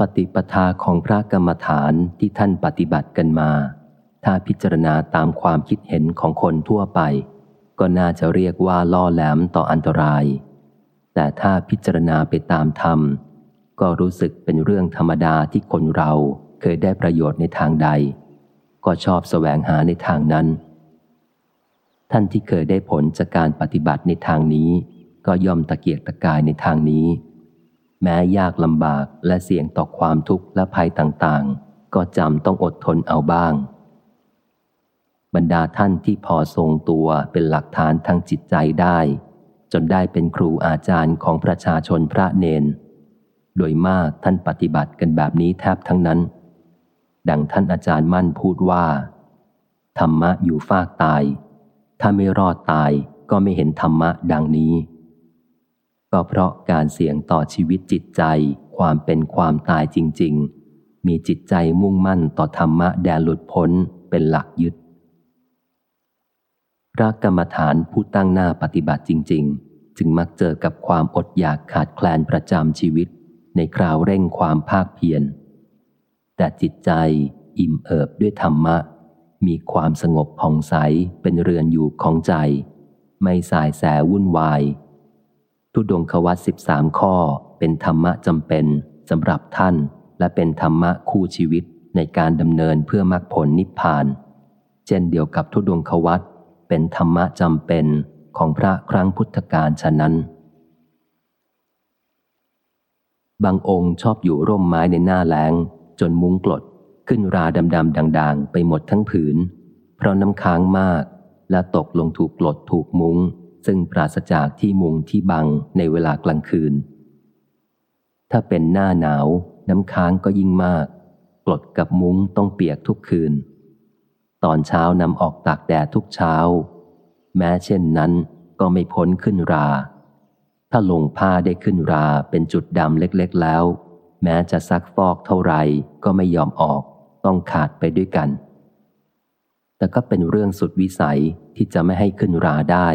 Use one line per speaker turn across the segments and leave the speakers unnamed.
ปฏิปทาของพระกรรมฐานที่ท่านปฏิบัติกันมา ถ้าพิจารณาตามความคิดเห็นของคนทั่วไป ก็น่าจะเรียกว่าล่อแหลมต่ออันตราย แต่ถ้าพิจารณาไปตามธรรม ก็รู้สึกเป็นเรื่องธรรมดาที่คนเราเคยได้ประโยชน์ในทางใด ก็ชอบแสวงหาในทางนั้น ท่านที่เคยได้ผลจากการปฏิบัติในทางนี้ ก็ยอมตะเกียกตะกายในทางนี้ แม้ยากลำบากและเสี่ยงต่อความทุกข์และภัยต่างๆ ก็จำต้องอดทนเอาบ้าง บรรดาท่านที่พอทรงตัวเป็นหลักฐานทางจิตใจได้ จนได้เป็นครูอาจารย์ของประชาชนพระเนน โดยมากท่านปฏิบัติกันแบบนี้แทบทั้งนั้น ดังท่านอาจารย์มั่นพูดว่า ธรรมะอยู่ฟากตาย ถ้าไม่รอดตายก็ไม่เห็นธรรมะดังนี้ ก็เพราะการเสี่ยงต่อชีวิตจิตใจ ความเป็นความตายจริง ๆ มีจิตใจมุ่งมั่นต่อธรรมะแดนหลุดพ้นเป็นหลักยึด พระกรรมฐานผู้ตั้งหน้าปฏิบัติจริง ๆ จึงมักเจอกับความอดอยากขาดแคลนประจำชีวิต ในคราวเร่งความภาคเพียร แต่จิตใจอิ่มเอิบด้วยธรรมะ มีความสงบผ่องใสเป็นเรือนอยู่ของใจ ไม่สายแสวุ่นวาย ทุดงควัตสิบสามข้อ เป็นธรรมะจำเป็นสำหรับท่าน และเป็นธรรมะคู่ชีวิตในการดำเนินเพื่อมรรคผลนิพพาน เช่นเดียวกับทุดงควัตเป็นธรรมะจำเป็นของพระครั้งพุทธกาลฉะนั้น บางองค์ชอบอยู่ร่มไม้ในหน้าแล้ง จนมุ้งกลดขึ้นราดำดำด่าง ๆ ไปหมดทั้งผืน เพราะน้ำค้างมากและตกลงถูกกลดถูกมุง้ง ซึ่งปราศจากที่มุงที่บังในเวลากลางคืน ถ้าเป็นหน้าหนาวน้ำค้างก็ยิ่งมาก กลดกับมุ้งต้องเปียกทุกคืน ตอนเช้านำออกตากแดดทุกเช้า แม้เช่นนั้นก็ไม่พ้นขึ้นรา ถ้าลงผ้าได้ขึ้นราเป็นจุดดำเล็กๆแล้ว แม้จะซักฟอกเท่าไรก็ไม่ยอมออก ต้องขาดไปด้วยกัน แต่ก็เป็นเรื่องสุดวิสัยที่จะไม่ให้ขึ้นราได้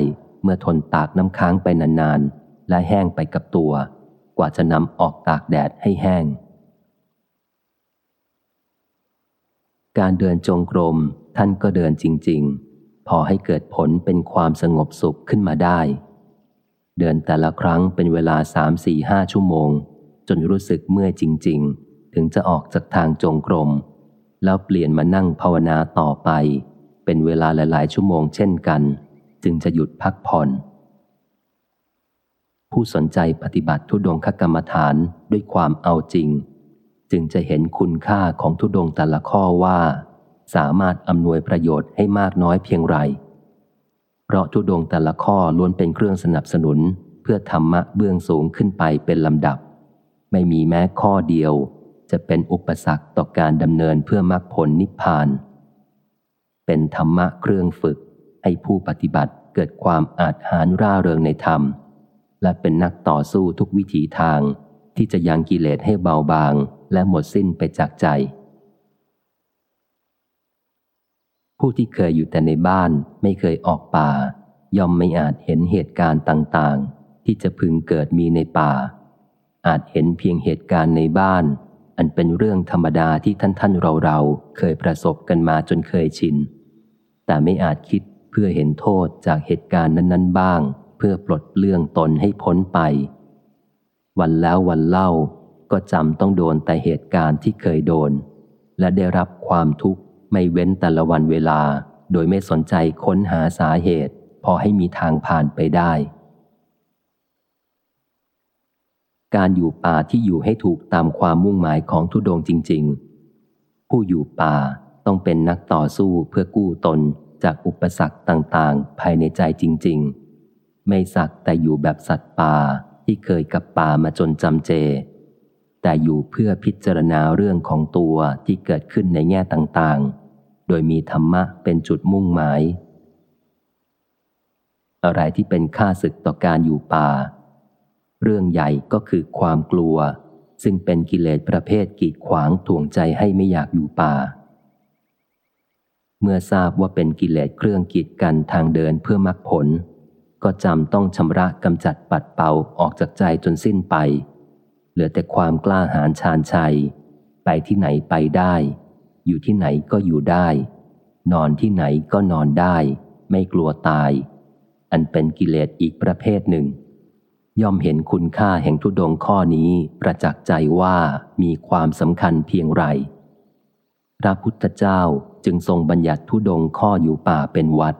เมื่อทนตากน้ำค้างไปนานๆ และแห้งไปกับตัว กว่าจะนำออกตากแดดให้แห้ง การเดินจงกรมท่านก็เดินจริง ๆ พอให้เกิดผลเป็นความสงบสุขขึ้นมาได้ เดินแต่ละครั้งเป็นเวลาสามสี่ห้าชั่วโมง จนรู้สึกเมื่อยจริง ๆ ถึงจะออกจากทางจงกรมแล้วเปลี่ยนมานั่งภาวนาต่อไป เป็นเวลาหลายๆ ชั่วโมงเช่นกัน จึงจะหยุดพักผ่อน ผู้สนใจปฏิบัติทุดงคกรรมฐานด้วยความเอาจริง จึงจะเห็นคุณค่าของทุดงแต่ละข้อว่า สามารถอำนวยประโยชน์ให้มากน้อยเพียงไร เพราะทุดงแต่ละข้อล้วนเป็นเครื่องสนับสนุนเพื่อธรรมะเบื้องสูงขึ้นไปเป็นลำดับ ไม่มีแม้ข้อเดียว จะเป็นอุปสรรคต่อการดำเนินเพื่อมรรคผลนิพพาน เป็นธรรมะเครื่องฝึก ให้ผู้ปฏิบัติเกิดความอาจหารร่าเริงในธรรม และเป็นนักต่อสู้ทุกวิถีทางที่จะยังกิเลสให้เบาบางและหมดสิ้นไปจากใจ ผู้ที่เคยอยู่แต่ในบ้านไม่เคยออกป่า ย่อมไม่อาจเห็นเหตุการณ์ต่างๆ ที่จะพึงเกิดมีในป่า อาจเห็นเพียงเหตุการณ์ในบ้าน อันเป็นเรื่องธรรมดาที่ท่านท่านเราเราเคยประสบกันมาจนเคยชินแต่ไม่อาจคิด เพื่อเห็นโทษจากเหตุการณ์นั้น ๆ บ้าง เพื่อปลดเปลื้องตนให้พ้นไป วันแล้ววันเล่าก็จำต้องโดนแต่เหตุการณ์ที่เคยโดน และได้รับความทุกข์ไม่เว้นแต่ละวันเวลา โดยไม่สนใจค้นหาสาเหตุ พอให้มีทางผ่านไปได้ การอยู่ป่าที่อยู่ให้ถูกตามความมุ่งหมายของทุดงจริง ๆ ผู้อยู่ป่าต้องเป็นนักต่อสู้เพื่อกู้ตน จากอุปสรรคต่างๆ ภายในใจจริง ๆ ไม่สักแต่อยู่แบบสัตว์ป่าที่เคยกับป่ามาจนจำเจ แต่อยู่เพื่อพิจารณาเรื่องของตัวที่เกิดขึ้นในแง่ต่างๆ โดยมีธรรมะเป็นจุดมุ่งหมาย อะไรที่เป็นค่าศึกต่อการอยู่ป่า เรื่องใหญ่ก็คือความกลัว ซึ่งเป็นกิเลสประเภทกีดขวางถ่วงใจให้ไม่อยากอยู่ป่า เมื่อทราบว่าเป็นกิเลสเครื่องกีดกันทางเดินเพื่อมรรคผล ก็จำต้องชำระกำจัดปัดเป่าออกจากใจจนสิ้นไป เหลือแต่ความกล้าหาญชาญชัย ไปที่ไหนไปได้ อยู่ที่ไหนก็อยู่ได้ นอนที่ไหนก็นอนได้ ไม่กลัวตาย อันเป็นกิเลสอีกประเภทหนึ่ง ย่อมเห็นคุณค่าแห่งทุดงข้อนี้ประจักษ์ใจว่ามีความสำคัญเพียงไรพระพุทธเจ้า จึงทรงบัญญัติทุดงข้ออยู่ป่าเป็นวัด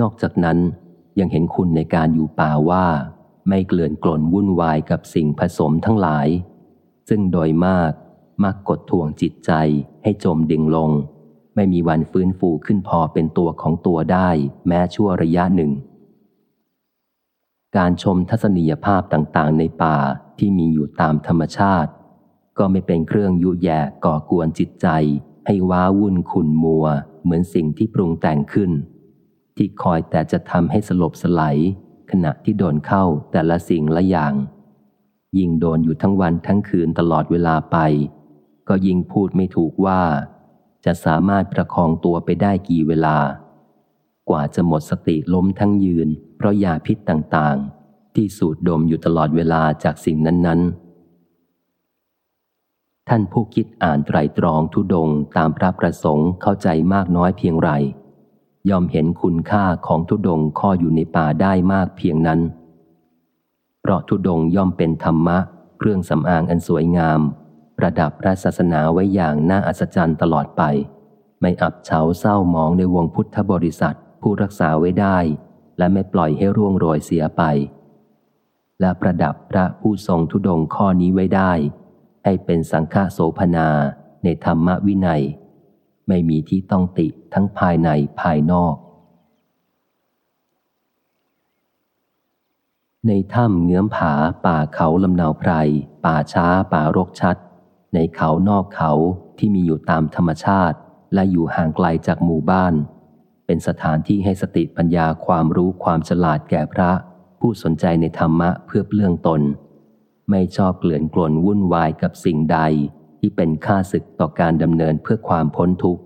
นอกจากนั้นยังเห็นคุณในการอยู่ป่าว่า ไม่เกลื่อนกลนวุ่นวายกับสิ่งผสมทั้งหลาย ซึ่งโดยมากมักกดท่วงจิตใจให้จมดิ่งลง ไม่มีวันฟื้นฟูขึ้นพอเป็นตัวของตัวได้แม้ชั่วระยะหนึ่ง การชมทัศนียภาพต่างๆ ในป่าที่มีอยู่ตามธรรมชาติ ก็ไม่เป็นเครื่องยุแย่ก่อกวนจิตใจ ให้ว้าวุ่นขุนมัว เหมือนสิ่งที่ปรุงแต่งขึ้น ที่คอยแต่จะทำให้สลบสลายขณะที่โดนเข้าแต่ละสิ่งละอย่าง ยิ่งโดนอยู่ทั้งวันทั้งคืนตลอดเวลาไป ก็ยิ่งพูดไม่ถูกว่า จะสามารถประคองตัวไปได้กี่เวลา กว่าจะหมดสติล้มทั้งยืน เพราะยาพิษต่างๆ ที่สูดดมอยู่ตลอดเวลาจากสิ่งนั้นๆ ท่านผู้คิดอ่านไตรตรองทุดงตามพระประสงค์เข้าใจมากน้อยเพียงไรย่อมเห็นคุณค่าของทุดงข้ออยู่ในป่าได้มากเพียงนั้น เพราะทุดงย่อมเป็นธรรมะ เครื่องสำอางอันสวยงาม ประดับพระศาสนาไว้อย่างน่าอัศจรรย์ตลอดไป ไม่อับเฉาเศร้ามองในวงพุทธบริษัทผู้รักษาไว้ได้ และไม่ปล่อยให้ร่วงโรยเสียไป และประดับพระผู้ทรงทุดงข้อนี้ไว้ได้ ให้เป็นสังฆโสพนาในธรรมวินัย ไม่มีที่ต้องติทั้งภายในภายนอก ในถ้ำเงื้อมผาป่าเขาลำนาวไพร ป่าช้าป่ารกชัด ในเขานอกเขาที่มีอยู่ตามธรรมชาติและอยู่ห่างไกลจากหมู่บ้าน เป็นสถานที่ให้สติปัญญาความรู้ความฉลาดแก่พระ ผู้สนใจในธรรมะเพื่อเปลื่องตน ไม่ชอบเกลื่อนกลนวุ่นวายกับสิ่งใดที่เป็นค่าศึกต่อการดำเนินเพื่อความพ้นทุกข์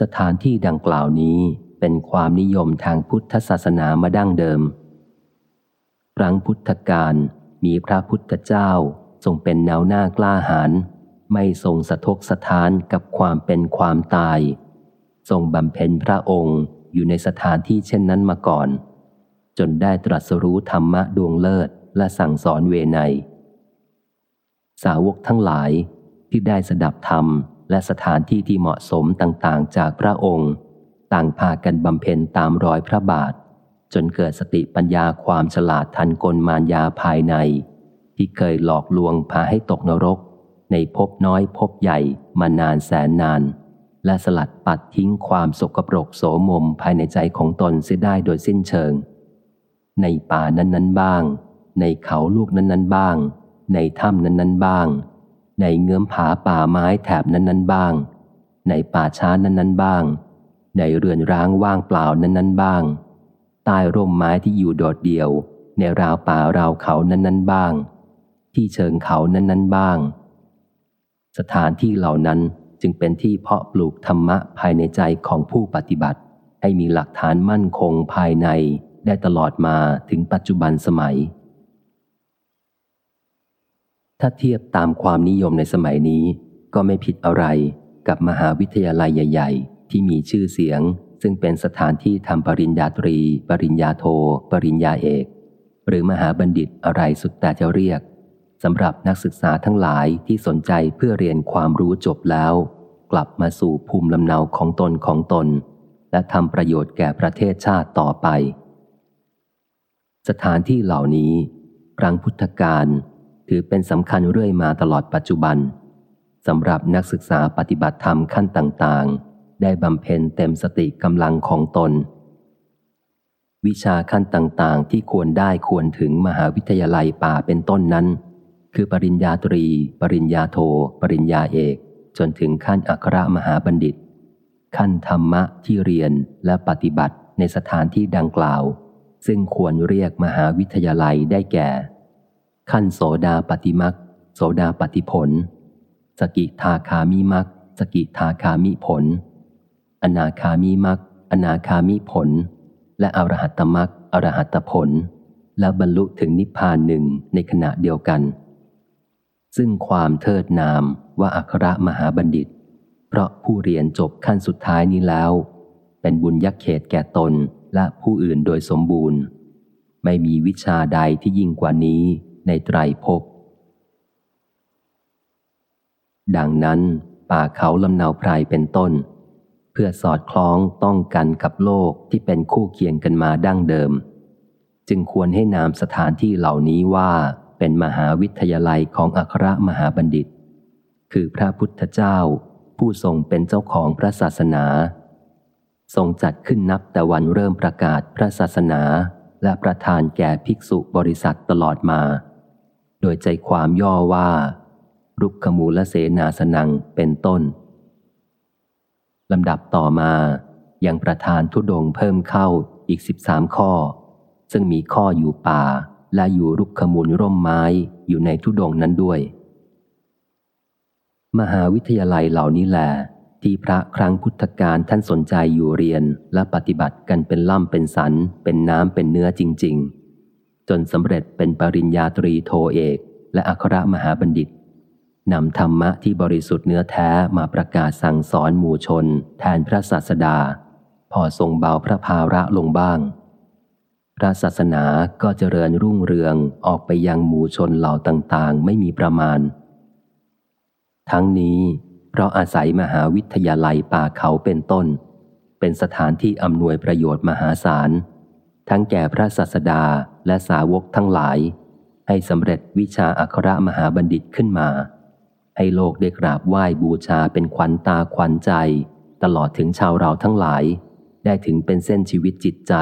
สถานที่ดังกล่าวนี้เป็นความนิยมทางพุทธศาสนามาดั้งเดิม ครั้งพุทธกาลมีพระพุทธเจ้าทรงเป็นแนวหน้ากล้าหาญไม่ทรงสะทกสะท้านกับความเป็นความตาย ทรงบำเพ็ญพระองค์อยู่ในสถานที่เช่นนั้นมาก่อน จนได้ตรัสรู้ธรรมะดวงเลิศ และสั่งสอนเวไนสาวกทั้งหลายที่ได้สดับธรรมและสถานที่ที่เหมาะสมต่างๆ จากพระองค์ ต่างพากันบำเพ็ญตามรอยพระบาท จนเกิดสติปัญญาความฉลาดทันกลมารยาภายใน ที่เคยหลอกลวงพาให้ตกนรก ในภพน้อยภพใหญ่มานานแสนนาน และสลัดปัดทิ้งความสกปรกโสมมภายในใจของตนเสียได้โดยสิ้นเชิง ในป่านั้นๆบ้าง ในเขาลูกนั้นๆบ้าง ในถ้ำนั้นๆบ้าง ในเงื้อมผาป่าไม้แถบนั้น ๆ บ้าง ในป่าช้านั้น ๆ บ้าง ในเรือนร้างว่างเปล่านั้น ๆ บ้าง ใต้ร่มไม้ที่อยู่โดดเดี่ยว ในราวป่าราวเขานั้น ๆ บ้าง ที่เชิงเขานั้น ๆ บ้าง สถานที่เหล่านั้นจึงเป็นที่เพาะปลูกธรรมะภายในใจของผู้ปฏิบัติ ให้มีหลักฐานมั่นคงภายในได้ตลอดมาถึงปัจจุบันสมัย ถ้าเทียบตามความนิยมในสมัยนี้ ก็ไม่ผิดอะไรกับมหาวิทยาลัยใหญ่ ๆ ที่มีชื่อเสียง ซึ่งเป็นสถานที่ทำปริญญาตรี ปริญญาโท ปริญญาเอก หรือมหาบัณฑิตอะไรสุดแต่จะเรียกสำหรับนักศึกษาทั้งหลายที่สนใจเพื่อเรียนความรู้จบแล้ว กลับมาสู่ภูมิลำเนาของตนของตน และทำประโยชน์แก่ประเทศชาติต่อไป สถานที่เหล่านี้ครั้งพุทธกาล ถือเป็นสำคัญเรื่อยมาตลอดปัจจุบันสำหรับนักศึกษาปฏิบัติธรรมขั้นต่างๆ ได้บำเพ็ญเต็มสติกำลังของตน วิชาขั้นต่างๆ ที่ควรได้ควรถึงมหาวิทยาลัยป่าเป็นต้นนั้น คือปริญญาตรี ปริญญาโท ปริญญาเอก จนถึงขั้นอัครมหาบัณฑิต ขั้นธรรมะที่เรียนและปฏิบัติในสถานที่ดังกล่าว ซึ่งควรเรียกมหาวิทยาลัยได้แก่ ขั้นโสดาปฏิมักโสดาปฏิผล สกิทาคามิมักสกิทาคามิผล อนาคามิมักอนาคามิผล และอรหัตมักอรหัตผล และบรรลุถึงนิพพานหนึ่งในขณะเดียวกัน ซึ่งความเทิดนามว่าอัครมหาบัณฑิต เพราะผู้เรียนจบขั้นสุดท้ายนี้แล้ว เป็นบุญยักเขตแก่ตนและผู้อื่นโดยสมบูรณ์ ไม่มีวิชาใดที่ยิ่งกว่านี้ ในไตรภพ ดังนั้น ป่าเขาลำนาวไพรเป็นต้น เพื่อสอดคล้องต้องกันกับโลกที่เป็นคู่เคียงกันมาดั้งเดิม จึงควรให้นามสถานที่เหล่านี้ว่าเป็นมหาวิทยาลัยของอัครมหาบัณฑิต คือพระพุทธเจ้า ผู้ทรงเป็นเจ้าของพระศาสนา ทรงจัดขึ้นนับแต่วันเริ่มประกาศพระศาสนาและประทานแก่ภิกษุบริษัทตลอดมา โดยใจความย่อว่า รุกขมูลเสนาสนังเป็นต้นลำดับต่อมายังประทานทุดงเพิ่มเข้าอีกสิบสามข้อ ซึ่งมีข้ออยู่ป่าและอยู่รุกขมูลร่มไม้อยู่ในทุดงนั้นด้วย มหาวิทยาลัยเหล่านี้แหละที่พระครั้งพุทธกาลท่านสนใจอยู่เรียนและปฏิบัติกันเป็นล่ำเป็นสัน เป็นน้ำเป็นเนื้อจริง ๆ จนสำเร็จเป็นปริญญาตรีโทเอก และอัครมหาบัณฑิตนำธรรมะที่บริสุทธิ์เนื้อแท้มาประกาศสั่งสอนหมู่ชน แทนพระศาสดา พอทรงเบาพระภาระลงบ้าง พระศาสนาก็เจริญรุ่งเรืองออกไปยังหมู่ชนเหล่าต่างๆ ไม่มีประมาณ ทั้งนี้ เพราะอาศัยมหาวิทยาลัยป่าเขาเป็นต้น เป็นสถานที่อำนวยประโยชน์มหาศาล ทั้งแก่พระศาสดาและสาวกทั้งหลาย ให้สำเร็จวิชาอัครมหาบัณฑิตขึ้นมา ให้โลกได้กราบไหว้บูชาเป็นขวัญตาขวัญใจ ตลอดถึงชาวเราทั้งหลาย ได้ถึงเป็นเส้นชีวิตจิตใจ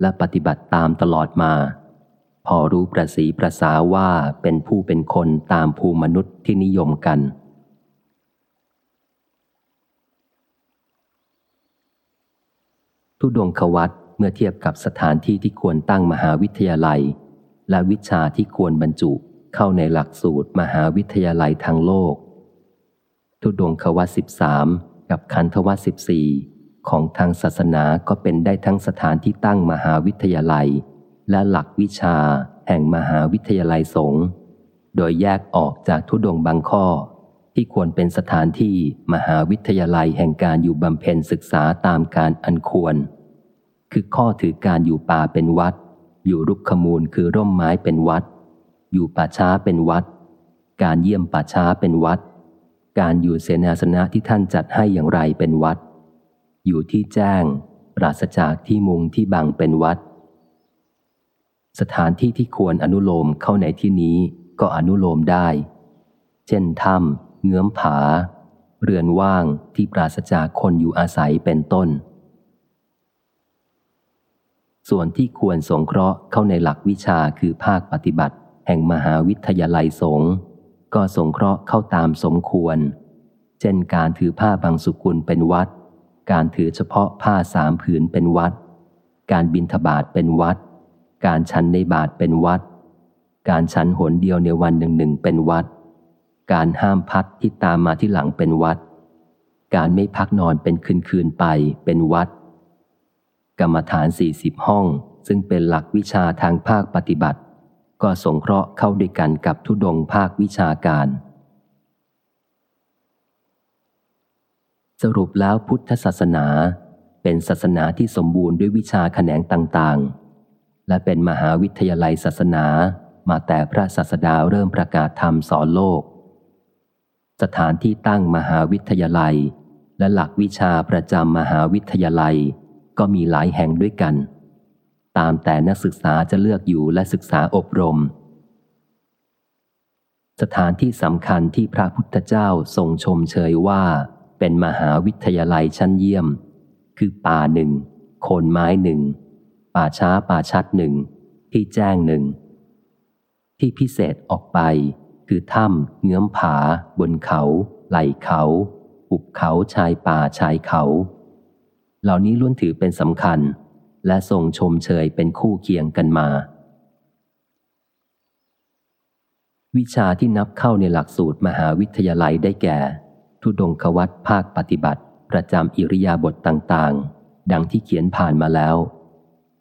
และปฏิบัติตามตลอดมา พอรู้ประสีประสาว่าเป็นผู้เป็นคนตามภูมนุษย์ที่นิยมกันทุดงควัต เมื่อเทียบกับสถานที่ที่ควรตั้งมหาวิทยาลัย และวิชาที่ควรบรรจุเข้าในหลักสูตรมหาวิทยาลัยทางโลก ทุดงควัตสิบสามกับคันธวัตสิบสี่ของทางศาสนาก็เป็นได้ทั้งสถานที่ตั้งมหาวิทยาลัย และหลักวิชาแห่งมหาวิทยาลัยสงฆ์โดยแยกออกจากทุดงบางข้อ ที่ควรเป็นสถานที่มหาวิทยาลัยแห่งการอยู่บำเพ็ญศึกษาตามการอันควร คือข้อถือการอยู่ป่าเป็นวัด อยู่รุกขมูลคือร่มไม้เป็นวัด อยู่ป่าช้าเป็นวัด การเยี่ยมป่าช้าเป็นวัด การอยู่เสนาสนะที่ท่านจัดให้อย่างไรเป็นวัด อยู่ที่แจ้ง ปราศจากที่มุงที่บังเป็นวัด สถานที่ที่ควรอนุโลมเข้าในที่นี้ก็อนุโลมได้ เช่นถ้ำเงื้อมผา เรือนว่างที่ปราศจากคนอยู่อาศัยเป็นต้น ส่วนที่ควรสงเคราะห์เข้าในหลักวิชาคือภาคปฏิบัติ แห่งมหาวิทยาลัยสงฆ์ก็สงเคราะห์เข้าตามสมควร เช่นการถือผ้าบางสุกุลเป็นวัด การถือเฉพาะผ้าสามผืนเป็นวัด การบินทบาทเป็นวัด การฉันในบาทเป็นวัด การฉันหนเดียวในวันหนึ่งหนึ่งเป็นวัด การห้ามพัดที่ตามมาที่หลังเป็นวัด การไม่พักนอนเป็นคืนคืนไปเป็นวัด กรรมฐานสี่สิบห้อง ซึ่งเป็นหลักวิชาทางภาคปฏิบัติ ก็สงเคราะห์เข้าด้วยกันกับทุดงภาควิชาการ สรุปแล้วพุทธศาสนา เป็นศาสนาที่สมบูรณ์ด้วยวิชาแขนงต่างๆ และเป็นมหาวิทยาลัยศาสนามาแต่พระศาสดาเริ่มประกาศธรรมสอนโลก สถานที่ตั้งมหาวิทยาลัย และหลักวิชาประจำมหาวิทยาลัย ก็มีหลายแห่งด้วยกัน ตามแต่นักศึกษาจะเลือกอยู่และศึกษาอบรม สถานที่สำคัญที่พระพุทธเจ้าทรงชมเชยว่า เป็นมหาวิทยาลัยชั้นเยี่ยม คือป่าหนึ่งโคนไม้หนึ่ง ป่าช้าป่าชัดหนึ่ง ที่แจ้งหนึ่ง ที่พิเศษออกไป คือถ้ำเงื้อมผา บนเขา ไหล่เขา หุบเขาชายป่าชายเขา เหล่านี้ล้วนถือเป็นสำคัญ และทรงชมเชยเป็นคู่เคียงกันมา วิชาที่นับเข้าในหลักสูตรมหาวิทยาลัยได้แก่ ทุดงควัตภาคปฏิบัติ ประจำอิริยาบถต่างๆ ดังที่เขียนผ่านมาแล้ว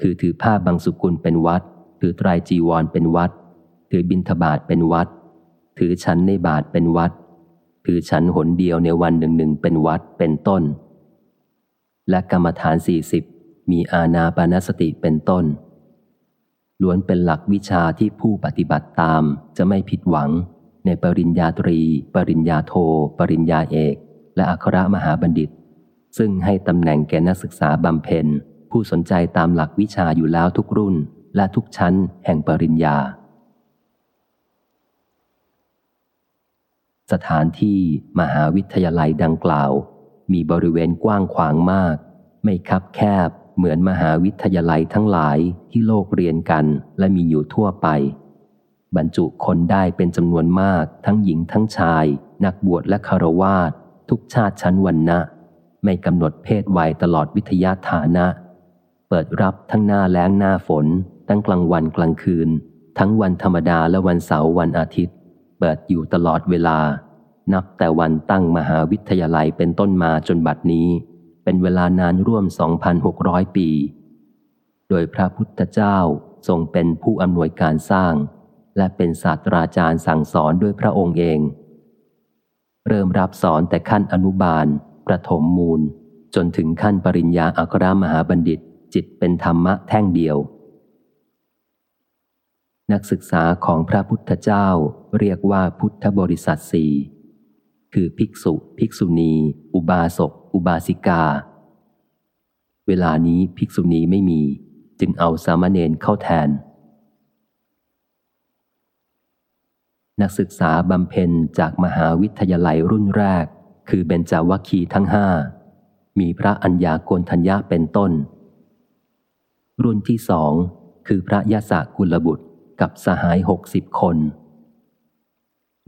คือถือผ้าบางสุกุลเป็นวัด ถือไตรจีวรเป็นวัด ถือบิณฑบาตเป็นวัด ถือฉันในบาทเป็นวัด ถือฉันหนเดียวในวันหนึ่งหนึ่งเป็นวัดเป็นต้น และกรรมฐานสี่สิบมีอาณาปานสติเป็นต้น ล้วนเป็นหลักวิชาที่ผู้ปฏิบัติตามจะไม่ผิดหวัง ในปริญญาตรี ปริญญาโท ปริญญาเอก และอัครมหาบัณฑิต ซึ่งให้ตำแหน่งแก่นักศึกษาบำเพ็ญ ผู้สนใจตามหลักวิชาอยู่แล้วทุกรุ่น และทุกชั้นแห่งปริญญา สถานที่มหาวิทยาลัยดังกล่าว มีบริเวณกว้างขวางมาก ไม่คับแคบ เหมือนมหาวิทยาลัยทั้งหลายที่โลกเรียนกันและมีอยู่ทั่วไป บรรจุคนได้เป็นจำนวนมากทั้งหญิงทั้งชาย นักบวชและคารวาสทุกชาติชั้นวันนะ ไม่กำหนดเพศวัยตลอดวิทยาฐานะ เปิดรับทั้งหน้าแล้งหน้าฝน ทั้งกลางวันกลางคืน ทั้งวันธรรมดาและวันเสาร์วันอาทิตย์ เปิดอยู่ตลอดเวลา นับแต่วันตั้งมหาวิทยาลัยเป็นต้นมาจนบัดนี้ เป็นเวลานานร่วม 2,600 ปี โดยพระพุทธเจ้าทรงเป็นผู้อำนวยการสร้าง และเป็นศาสตราจารย์สั่งสอนด้วยพระองค์เอง เริ่มรับสอนแต่ขั้นอนุบาล ประถมมูล จนถึงขั้นปริญญาอัครมหาบัณฑิต จิตเป็นธรรมะแท่งเดียว นักศึกษาของพระพุทธเจ้าเรียกว่าพุทธบริษัทสี่ คือภิกษุ ภิกษุณี อุบาสก อุบาสิกา เวลานี้ภิกษุณีไม่มี จึงเอาสามเณรเข้าแทน นักศึกษาบำเพ็ญจากมหาวิทยาลัยรุ่นแรก คือเบญจวัคคีทั้งห้า มีพระอัญญาโกณทัญญาเป็นต้น รุ่นที่สองคือพระยาสกุลบุตรกับสหายหกสิบคน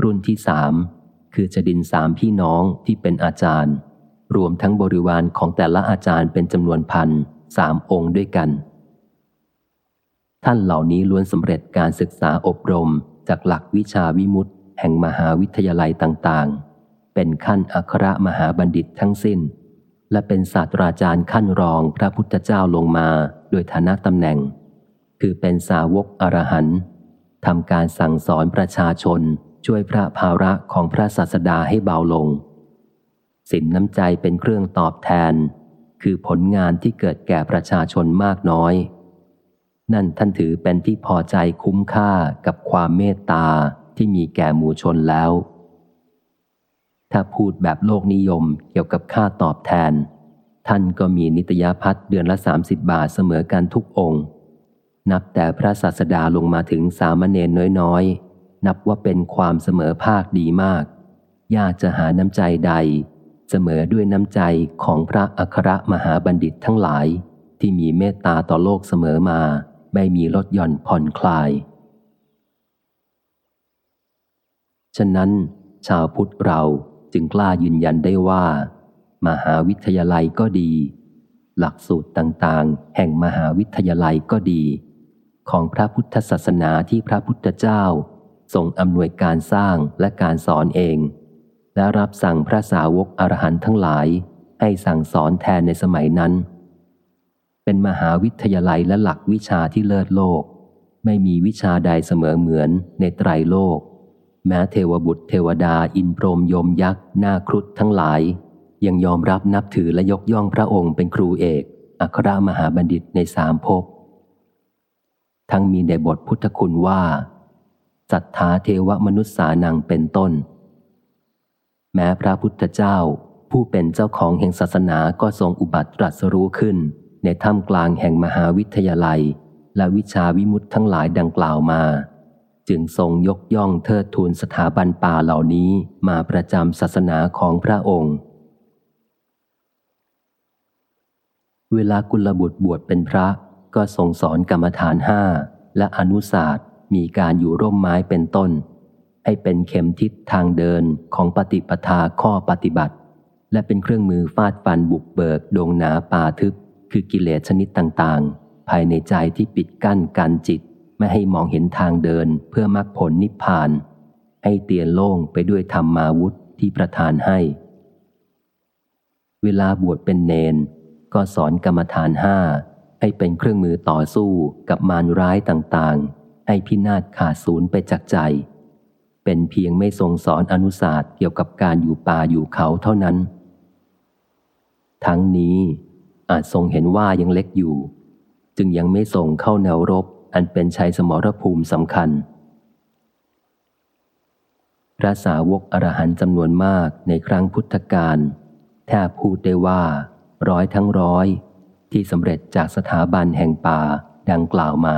รุ่นที่สาม คือจดินสามพี่น้องที่เป็นอาจารย์ รวมทั้งบริวารของแต่ละอาจารย์เป็นจำนวนพันสามองค์ด้วยกัน ท่านเหล่านี้ล้วนสำเร็จการศึกษาอบรมจากหลักวิชาวิมุตติ แห่งมหาวิทยาลัยต่างๆ เป็นขั้นอัครมหาบัณฑิตทั้งสิ้น และเป็นศาสตราจารย์ขั้นรองพระพุทธเจ้าลงมา โดยฐานะตำแหน่ง คือเป็นสาวกอรหันต์ทำการสั่งสอนประชาชน ช่วยพระภาระของพระศาสดาให้เบาลงสินน้ำใจเป็นเครื่องตอบแทน คือผลงานที่เกิดแก่ประชาชนมากน้อย นั่นท่านถือเป็นที่พอใจคุ้มค่ากับความเมตตาที่มีแก่หมู่ชนแล้ว ถ้าพูดแบบโลกนิยมเกี่ยวกับค่าตอบแทน ท่านก็มีนิตยพัฒเดือนละ 30 บาทเสมอกันทุกองค์ นับแต่พระศาสดาลงมาถึงสามเณรน้อยๆ นับว่าเป็นความเสมอภาคดีมาก ยากจะหาน้ำใจใด เสมอด้วยน้ำใจของพระอัครมหาบัณฑิตทั้งหลาย ที่มีเมตตาต่อโลกเสมอมา ไม่มีลดหย่อนผ่อนคลาย ฉะนั้น ชาวพุทธเราจึงกล้ายืนยันได้ว่า มหาวิทยาลัยก็ดี หลักสูตรต่างๆ แห่งมหาวิทยาลัยก็ดี ของพระพุทธศาสนาที่พระพุทธเจ้า ทรงอำนวยการสร้างและการสอนเอง และรับสั่งพระสาวกอรหันต์ทั้งหลาย ให้สั่งสอนแทนในสมัยนั้น เป็นมหาวิทยาลัยและหลักวิชาที่เลิศโลก ไม่มีวิชาใดเสมอเหมือนในไตรโลก แม้เทวบุตรเทวดาอินพรมยมยักษ์หน้าครุฑทั้งหลาย ยังยอมรับนับถือและยกย่องพระองค์เป็นครูเอกอัครมหาบัณฑิตในสามภพทั้งมีในบทพุทธคุณว่า สัทธาเทวมนุษย์สานังเป็นต้น แม้พระพุทธเจ้า ผู้เป็นเจ้าของแห่งศาสนาก็ทรงอุบัติตรัสรู้ขึ้น ในถ้ำกลางแห่งมหาวิทยาลัย และวิชาวิมุตทั้งหลายดังกล่าวมา จึงทรงยกย่องเทิดทูนสถาบันป่าเหล่านี้มาประจำศาสนาของพระองค์เวลากุลบุตรบวชเป็นพระก็ทรงสอนกรรมฐานห้าและอนุศาสตร์ มีการอยู่ร่มไม้เป็นต้น ให้เป็นเข็มทิศทางเดินของปฏิปทาข้อปฏิบัติ และเป็นเครื่องมือฟาดฟันบุกเบิกดงหนาป่าทึบ คือกิเลสชนิดต่างๆ ภายในใจที่ปิดกั้นกันจิต ไม่ให้มองเห็นทางเดินเพื่อมรรคผลนิพพาน ให้เตียนโล่งไปด้วยธรรมาวุธที่ประทานให้ เวลาบวชเป็นเนน ก็สอนกรรมฐานห้าให้เป็นเครื่องมือต่อสู้กับมารร้ายต่างๆ ให้พินาศขาดศูนย์ไปจากใจ เป็นเพียงไม่ทรงสอนอนุศาสตร์เกี่ยวกับการอยู่ป่าอยู่เขาเท่านั้น ทั้งนี้อาจทรงเห็นว่ายังเล็กอยู่ จึงยังไม่ส่งเข้าแนวรบ อันเป็นชัยสมรภูมิสำคัญ พระสาวกอรหันต์จำนวนมากในครั้งพุทธกาลแทบพูดได้ว่าร้อยทั้งร้อยที่สำเร็จจากสถาบันแห่งป่าดังกล่าวมา